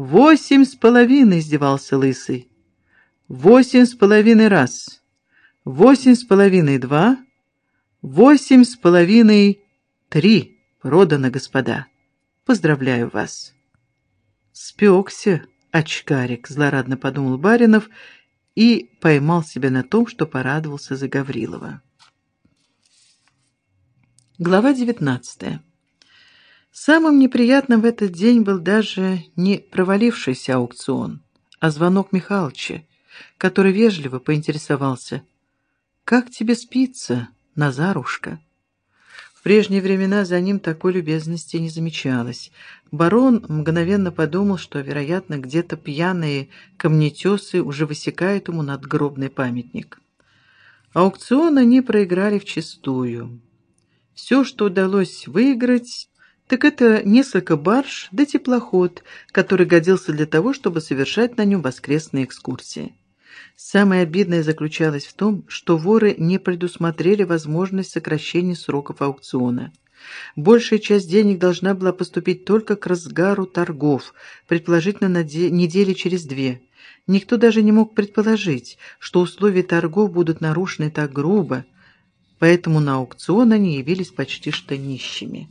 «Восемь с половиной!» — издевался Лысый. «Восемь с половиной раз! Восемь с половиной два! Восемь с половиной три! Продано, господа! Поздравляю вас!» «Спекся, очкарик!» — злорадно подумал Баринов и поймал себя на том, что порадовался за Гаврилова. Глава девятнадцатая. Самым неприятным в этот день был даже не провалившийся аукцион, а звонок Михалыча, который вежливо поинтересовался: "Как тебе спится, Назарушка?" В прежние времена за ним такой любезности не замечалось. Барон мгновенно подумал, что, вероятно, где-то пьяные камнетесы уже высекают ему надгробный памятник. Аукцион они проиграли вчистую. Все, что удалось выиграть, так это несколько барж да теплоход, который годился для того, чтобы совершать на нем воскресные экскурсии. Самое обидное заключалось в том, что воры не предусмотрели возможность сокращения сроков аукциона. Большая часть денег должна была поступить только к разгару торгов, предположительно на недели через две. Никто даже не мог предположить, что условия торгов будут нарушены так грубо, поэтому на аукцион они явились почти что нищими.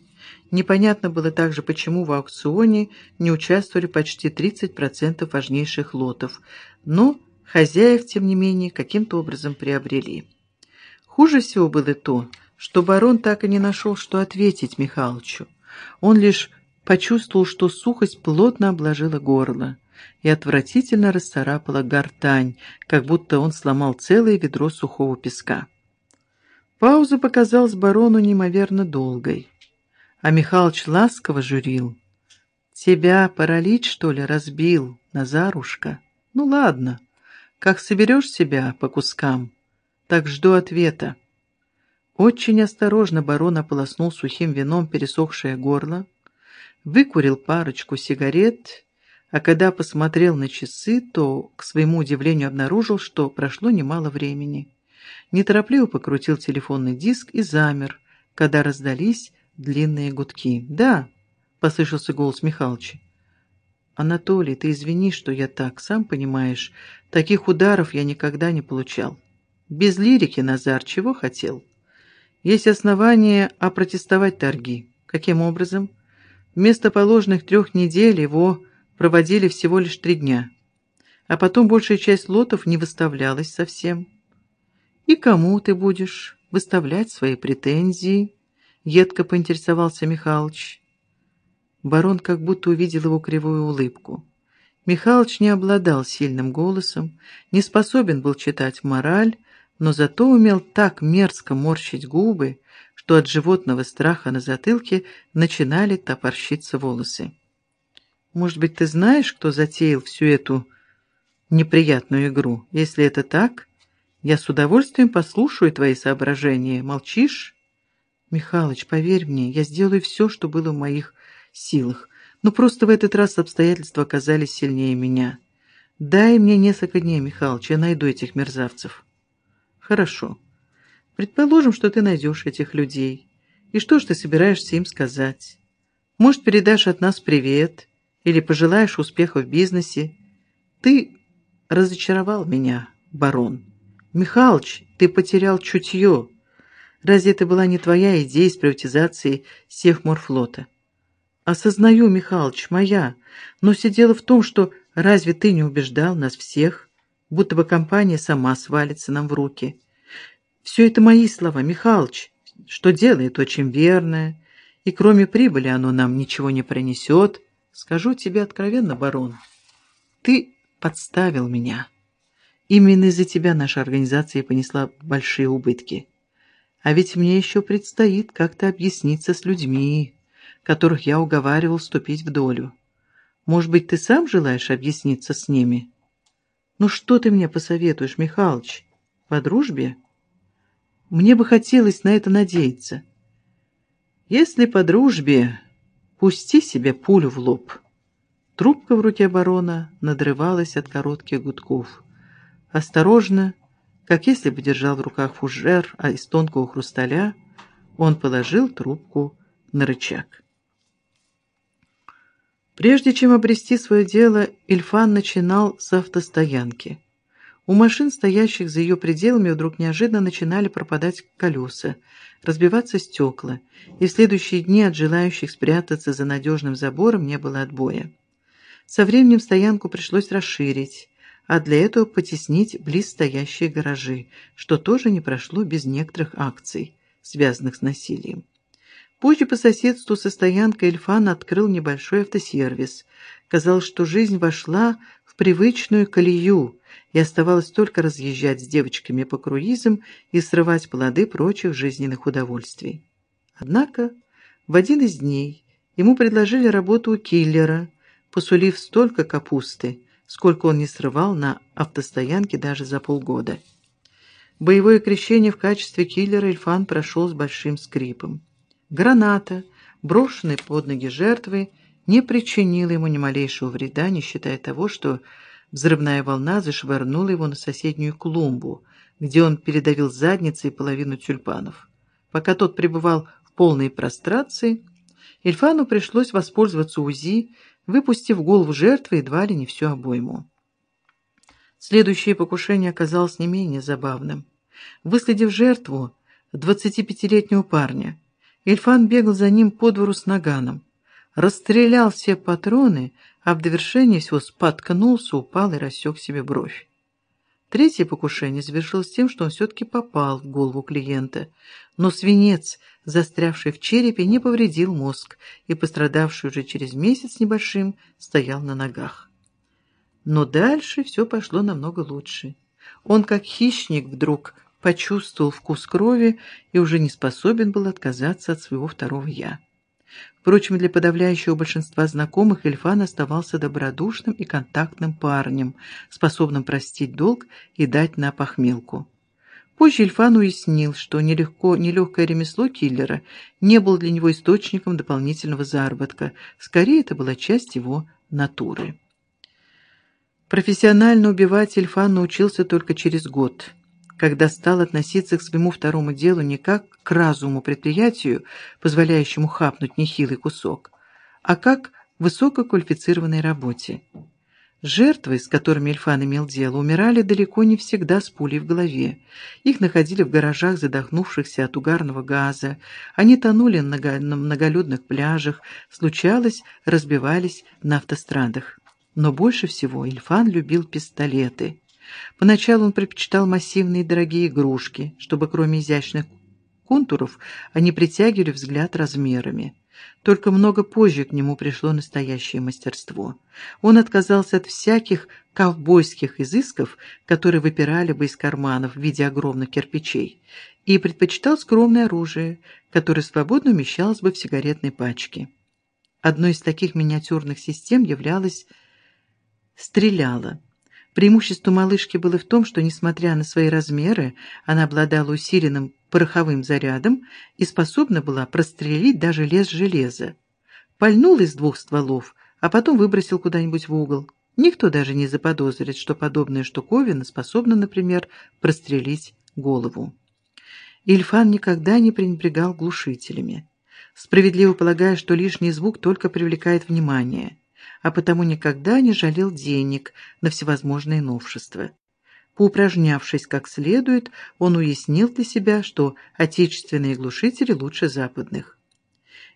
Непонятно было также, почему в аукционе не участвовали почти 30% важнейших лотов, но хозяев, тем не менее, каким-то образом приобрели. Хуже всего было то, что барон так и не нашел, что ответить Михалычу. Он лишь почувствовал, что сухость плотно обложила горло и отвратительно расцарапала гортань, как будто он сломал целое ведро сухого песка. Пауза показалась барону неимоверно долгой, а Михалыч ласково журил: "Тебя паралич что ли разбил, Назарушка? Ну ладно, как соберешь себя по кускам, так жду ответа. Очень осторожно барон ополоснул сухим вином пересохшее горло, выкурил парочку сигарет, а когда посмотрел на часы, то к своему удивлению обнаружил, что прошло немало времени. Неторопливо покрутил телефонный диск и замер, когда раздались длинные гудки. "Да", послышался голос Михалыча. Анатолий, ты извини, что я так, сам понимаешь, таких ударов я никогда не получал. Без лирики, Назар, чего хотел? Есть основания опротестовать торги. Каким образом? Вместо положенных трех недель его проводили всего лишь три дня. А потом большая часть лотов не выставлялась совсем. И кому ты будешь выставлять свои претензии? Едко поинтересовался Михалыч. Барон как будто увидел его кривую улыбку. Михалыч не обладал сильным голосом, не способен был читать мораль, но зато умел так мерзко морщить губы, что от животного страха на затылке начинали топорщиться волосы. Может быть, ты знаешь, кто затеял всю эту неприятную игру? Если это так, я с удовольствием послушаю твои соображения. Молчишь? Михалыч, поверь мне, я сделаю все, что было в моих силах. Но просто в этот раз обстоятельства оказались сильнее меня. Дай мне несколько дней, Михалыч, я найду этих мерзавцев. Хорошо. Предположим, что ты найдешь этих людей. И что ж ты собираешься им сказать? Может, передашь от нас привет или пожелаешь успеха в бизнесе? Ты разочаровал меня, барон. Михалыч, ты потерял чутье. Разве это была не твоя идея с приватизацией Севморфлота? Осознаю, Михалыч, моя, но все дело в том, что разве ты не убеждал нас всех, будто бы компания сама свалится нам в руки? Все это мои слова, Михалыч, что делает очень верное, и кроме прибыли оно нам ничего не принесет. Скажу тебе откровенно, барон, ты подставил меня. Именно из-за тебя наша организация понесла большие убытки. А ведь мне еще предстоит как-то объясниться с людьми которых я уговаривал вступить в долю. Может быть, ты сам желаешь объясниться с ними? Ну что ты мне посоветуешь, Михалыч? По дружбе? Мне бы хотелось на это надеяться. Если по дружбе, пусти себе пулю в лоб. Трубка в руке барона надрывалась от коротких гудков. Осторожно, как если бы держал в руках фужер а из тонкого хрусталя, он положил трубку на рычаг. Прежде чем обрести свое дело, Ильфан начинал с автостоянки. У машин, стоящих за ее пределами, вдруг неожиданно начинали пропадать колеса, разбиваться стекла, и в следующие дни от желающих спрятаться за надежным забором не было отбоя. Со временем стоянку пришлось расширить, а для этого потеснить близ стоящие гаражи, что тоже не прошло без некоторых акций, связанных с насилием. Позже по соседству со стоянкой Эльфан открыл небольшой автосервис. Казалось, что жизнь вошла в привычную колею, и оставалось только разъезжать с девочками по круизам и срывать плоды прочих жизненных удовольствий. Однако в один из дней ему предложили работу у киллера, посулив столько капусты, сколько он не срывал на автостоянке даже за полгода. Боевое крещение в качестве киллера Эльфан прошел с большим скрипом. Граната, брошенная под ноги жертвы, не причинила ему ни малейшего вреда, не считая того, что взрывная волна зашвырнула его на соседнюю клумбу, где он передавил задницей половину тюльпанов. Пока тот пребывал в полной прострации, Ильфану пришлось воспользоваться УЗИ, выпустив голову жертвы едва ли не всю обойму. Следующее покушение оказалось не менее забавным. Выследив жертву, 25-летнего парня, Ильфан бегал за ним по двору с наганом, расстрелял все патроны, а в довершение всего споткнулся, упал и рассек себе бровь. Третье покушение завершилось тем, что он все-таки попал в голову клиента, но свинец, застрявший в черепе, не повредил мозг, и пострадавший уже через месяц небольшим стоял на ногах. Но дальше все пошло намного лучше. Он, как хищник, вдруг почувствовал вкус крови и уже не способен был отказаться от своего второго «я». Впрочем, для подавляющего большинства знакомых Ильфан оставался добродушным и контактным парнем, способным простить долг и дать на похмелку. Позже Ильфан уяснил, что нелегко, нелегкое ремесло киллера не было для него источником дополнительного заработка, скорее это была часть его натуры. Профессионально убивать Ильфан научился только через год – когда стал относиться к своему второму делу не как к разуму предприятию, позволяющему хапнуть нехилый кусок, а как к высококвалифицированной работе. Жертвы, с которыми Ильфан имел дело, умирали далеко не всегда с пулей в голове. Их находили в гаражах, задохнувшихся от угарного газа. Они тонули на многолюдных пляжах, случалось, разбивались на автострадах. Но больше всего Ильфан любил пистолеты. Поначалу он предпочитал массивные дорогие игрушки, чтобы кроме изящных контуров они притягивали взгляд размерами. Только много позже к нему пришло настоящее мастерство. Он отказался от всяких ковбойских изысков, которые выпирали бы из карманов в виде огромных кирпичей, и предпочитал скромное оружие, которое свободно умещалось бы в сигаретной пачке. Одной из таких миниатюрных систем являлась стреляла. Преимущество малышки было в том, что, несмотря на свои размеры, она обладала усиленным пороховым зарядом и способна была прострелить даже лес железа. Пальнул из двух стволов, а потом выбросил куда-нибудь в угол. Никто даже не заподозрит, что подобная штуковина способна, например, прострелить голову. Ильфан никогда не пренебрегал глушителями, справедливо полагая, что лишний звук только привлекает внимание а потому никогда не жалел денег на всевозможные новшества. Поупражнявшись как следует, он уяснил для себя, что отечественные глушители лучше западных.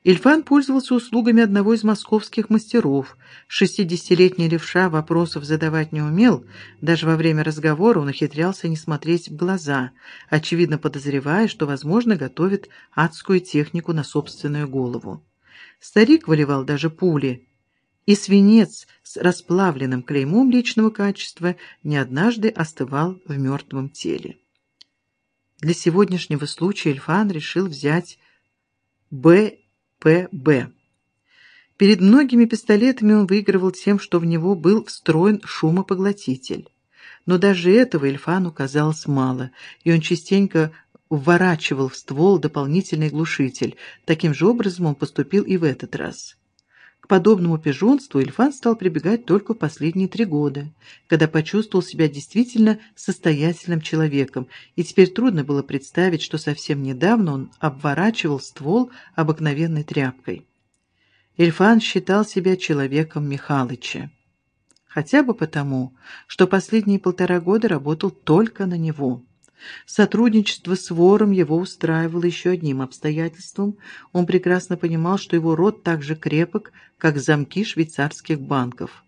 Ильфан пользовался услугами одного из московских мастеров. Шестидесятилетний левша вопросов задавать не умел, даже во время разговора он ухитрялся не смотреть в глаза, очевидно подозревая, что, возможно, готовит адскую технику на собственную голову. Старик выливал даже пули, и свинец с расплавленным клеймом личного качества не однажды остывал в мертвом теле. Для сегодняшнего случая Ильфан решил взять БПБ. Перед многими пистолетами он выигрывал тем, что в него был встроен шумопоглотитель. Но даже этого Ильфану казалось мало, и он частенько вворачивал в ствол дополнительный глушитель. Таким же образом он поступил и в этот раз. К подобному пижонству Ильфан стал прибегать только в последние три года, когда почувствовал себя действительно состоятельным человеком, и теперь трудно было представить, что совсем недавно он обворачивал ствол обыкновенной тряпкой. Ильфан считал себя человеком Михалыча. Хотя бы потому, что последние полтора года работал только на него. Сотрудничество с вором его устраивало еще одним обстоятельством. Он прекрасно понимал, что его рот так же крепок, как замки швейцарских банков.